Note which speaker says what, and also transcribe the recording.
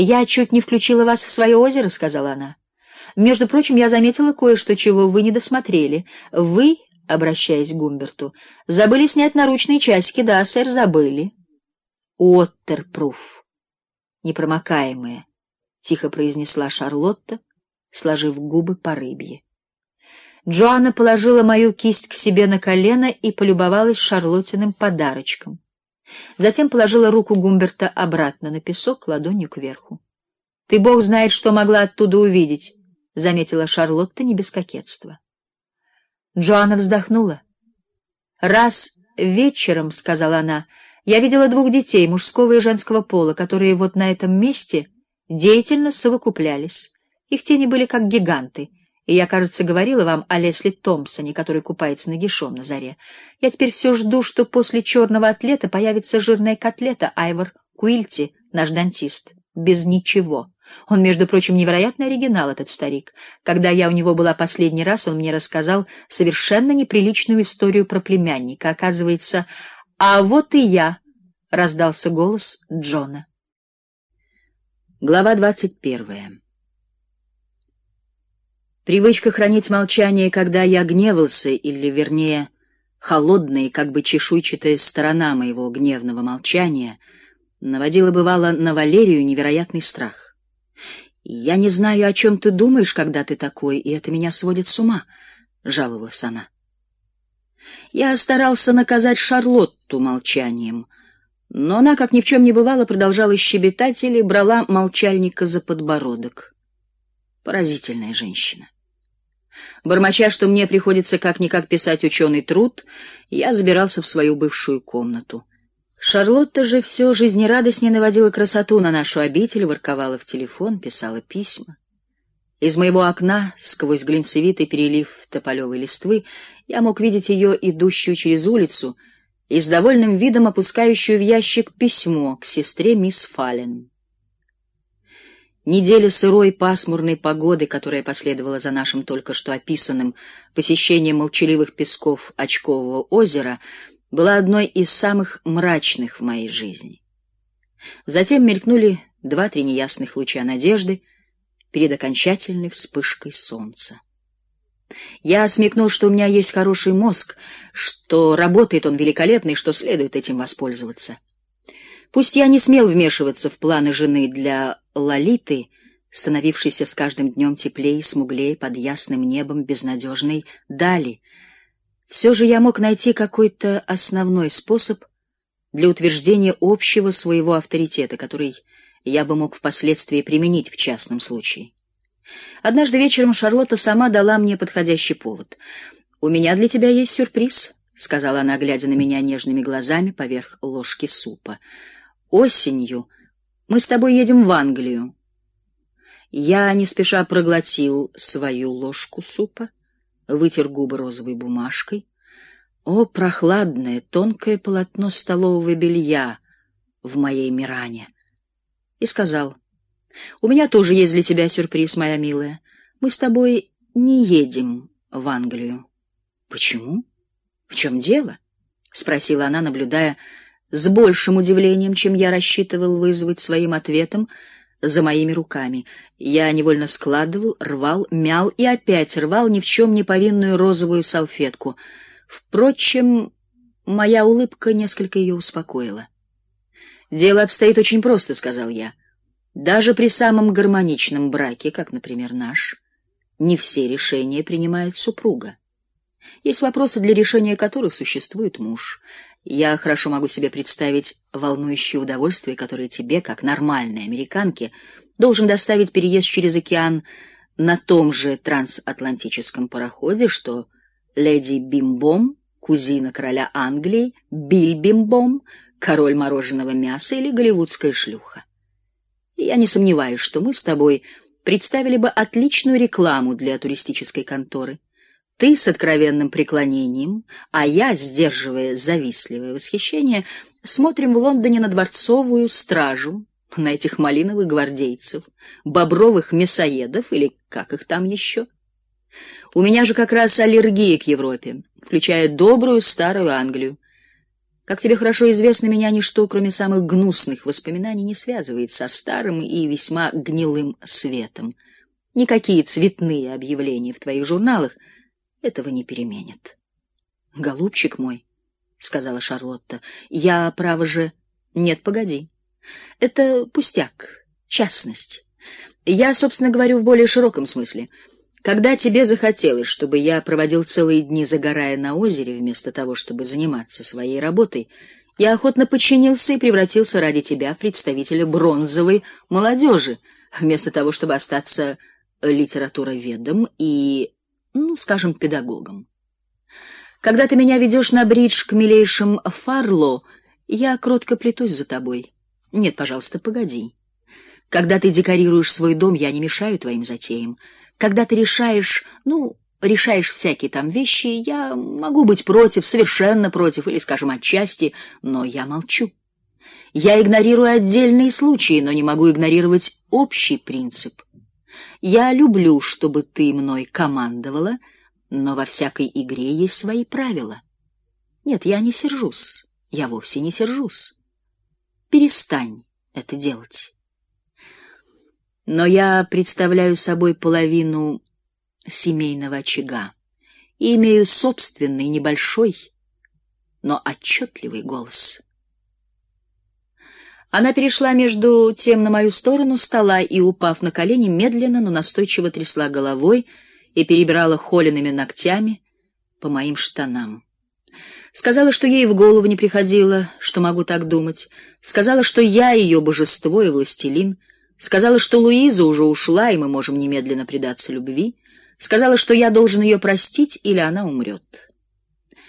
Speaker 1: Я чуть не включила вас в свое озеро, сказала она. Между прочим, я заметила кое-что, чего вы не досмотрели. Вы, обращаясь к Гумберту, забыли снять наручные часики, да, сэр, забыли. Уоттерпруф. Непромокаемые, тихо произнесла Шарлотта, сложив губы по рыбье. Джоанна положила мою кисть к себе на колено и полюбовалась Шарлоттиным подарочком. Затем положила руку Гумберта обратно на песок, ладонью кверху. Ты бог знает, что могла оттуда увидеть, заметила Шарлотта не без кокетства. Джоанна вздохнула. Раз вечером, сказала она, я видела двух детей, мужского и женского пола, которые вот на этом месте деятельно совокуплялись. Их тени были как гиганты. И я, кажется, говорила вам о Лесли Томпсоне, который купается нагишом на заре. Я теперь все жду, что после черного атлета появится жирная котлета Айвор Куильти, наш дантист, без ничего. Он, между прочим, невероятный оригинал этот старик. Когда я у него была последний раз, он мне рассказал совершенно неприличную историю про племянника. Оказывается, а вот и я, раздался голос Джона.
Speaker 2: Глава двадцать первая. Привычка хранить молчание, когда я гневался, или вернее, холодная, как бы чешуйчатая сторона моего гневного молчания, наводила бывало на Валерию невероятный страх. Я не знаю, о чем ты думаешь, когда ты такой, и это меня сводит с ума, жаловалась она. Я старался наказать Шарлотту молчанием, но она, как ни в чем не бывало, продолжала щебетать или брала молчальника за подбородок. Поразительная женщина. Бормоча, что мне приходится как-никак писать ученый труд, я забирался в свою бывшую комнату. Шарлотта же все жизнерадостнее наводила красоту на нашу обитель, ворковала в телефон, писала письма. Из моего окна, сквозь глинцевитый перелив тополевой листвы, я мог видеть ее, идущую через улицу и с довольным видом опускающую в ящик письмо к сестре мисс Фален. Неделя сырой пасмурной погоды, которая последовала за нашим только что описанным посещением молчаливых песков Очкового озера, была одной из самых мрачных в моей жизни. Затем мелькнули два-три неясных луча надежды перед окончательной вспышкой солнца. Я смекнул, что у меня есть хороший мозг, что работает он великолепно и что следует этим воспользоваться. Пусть я не смел вмешиваться в планы жены для Лолиты, становившейся с каждым днем теплее и смуглее под ясным небом безнадежной дали, все же я мог найти какой-то основной способ для утверждения общего своего авторитета, который я бы мог впоследствии применить в частном случае. Однажды вечером Шарлотта сама дала мне подходящий повод. У меня для тебя есть сюрприз, сказала она, глядя на меня нежными глазами поверх ложки супа. Осенью мы с тобой едем в Англию. Я не спеша проглотил свою ложку супа, вытер губы розовой бумажкой. О, прохладное, тонкое полотно столового белья в моей Миране. И сказал: "У меня тоже есть для тебя сюрприз, моя милая. Мы с тобой не едем в Англию". "Почему? В чем дело?" спросила она, наблюдая с большим удивлением, чем я рассчитывал вызвать своим ответом за моими руками. Я невольно складывал, рвал, мял и опять рвал ни в чем не повинную розовую салфетку. Впрочем, моя улыбка несколько ее успокоила. Дело обстоит очень просто, сказал я. Даже при самом гармоничном браке, как, например, наш, не все решения принимает супруга. Есть вопросы, для решения которых существует муж. Я хорошо могу себе представить волнующее удовольствие, которое тебе, как нормальной американке, должен доставить переезд через океан на том же трансатлантическом пароходе, что леди Бимбом, кузина короля Англии, Биль Бимбом, король мороженого мяса или голливудская шлюха. Я не сомневаюсь, что мы с тобой представили бы отличную рекламу для туристической конторы. Ты с откровенным преклонением, а я, сдерживая завистливое восхищение, смотрим в Лондоне на дворцовую стражу, на этих малиновых гвардейцев, бобровых мясоедов или как их там еще. У меня же как раз аллергия к Европе, включая добрую старую Англию. Как тебе хорошо известно, меня ничто, кроме самых гнусных воспоминаний, не связывает со старым и весьма гнилым светом. Никакие цветные объявления в твоих журналах этого не переменят. Голубчик мой, сказала Шарлотта. Я, право же, нет, погоди. Это пустяк, частность. Я, собственно, говорю в более широком смысле. Когда тебе захотелось, чтобы я проводил целые дни загорая на озере вместо того, чтобы заниматься своей работой, я охотно подчинился и превратился ради тебя в представителя бронзовой молодежи, вместо того, чтобы остаться литературоведом и, ну, скажем, педагогом. Когда ты меня ведешь на бридж к милейшим Фарло, я кротко плетусь за тобой. Нет, пожалуйста, погоди. Когда ты декорируешь свой дом, я не мешаю твоим затеям. Когда ты решаешь, ну, решаешь всякие там вещи, я могу быть против, совершенно против или, скажем, отчасти, но я молчу. Я игнорирую отдельные случаи, но не могу игнорировать общий принцип. Я люблю, чтобы ты мной командовала, но во всякой игре есть свои правила. Нет, я не сержусь. Я вовсе не сержусь. Перестань это делать. Но я представляю собой половину семейного очага и имею собственный небольшой, но отчетливый голос. Она перешла между тем на мою сторону стола и, упав на колени, медленно, но настойчиво трясла головой и перебирала холеными ногтями по моим штанам. Сказала, что ей в голову не приходило, что могу так думать. Сказала, что я ее божество и властелин. Сказала, что Луиза уже ушла, и мы можем немедленно предаться любви. Сказала, что я должен ее простить, или она умрет.